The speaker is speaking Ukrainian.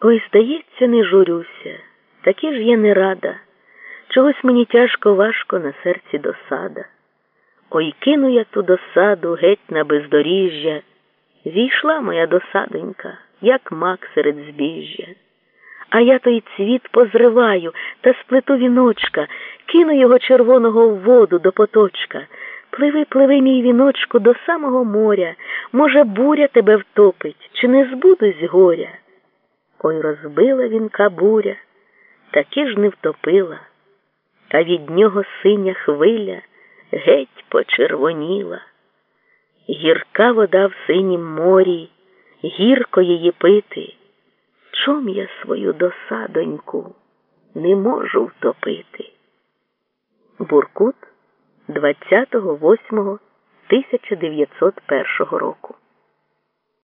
Ой, здається, не журюся, таки ж я не рада. Чогось мені тяжко важко на серці досада. Ой, кину я ту досаду геть на бездоріжжя. Зійшла моя досадонька, як мак серед збіжжя. А я той цвіт позриваю та сплету віночка, кину його червоного в воду до поточка. Пливи, пливи, мій віночку, до самого моря. Може, буря тебе втопить, чи не збудусь горя. Ой, розбила вінка буря, таки ж не втопила, а від нього синя хвиля геть почервоніла. Гірка вода в синім морі, гірко її пити. Чом я свою досадоньку не можу втопити? Буркут 28.08.1901 року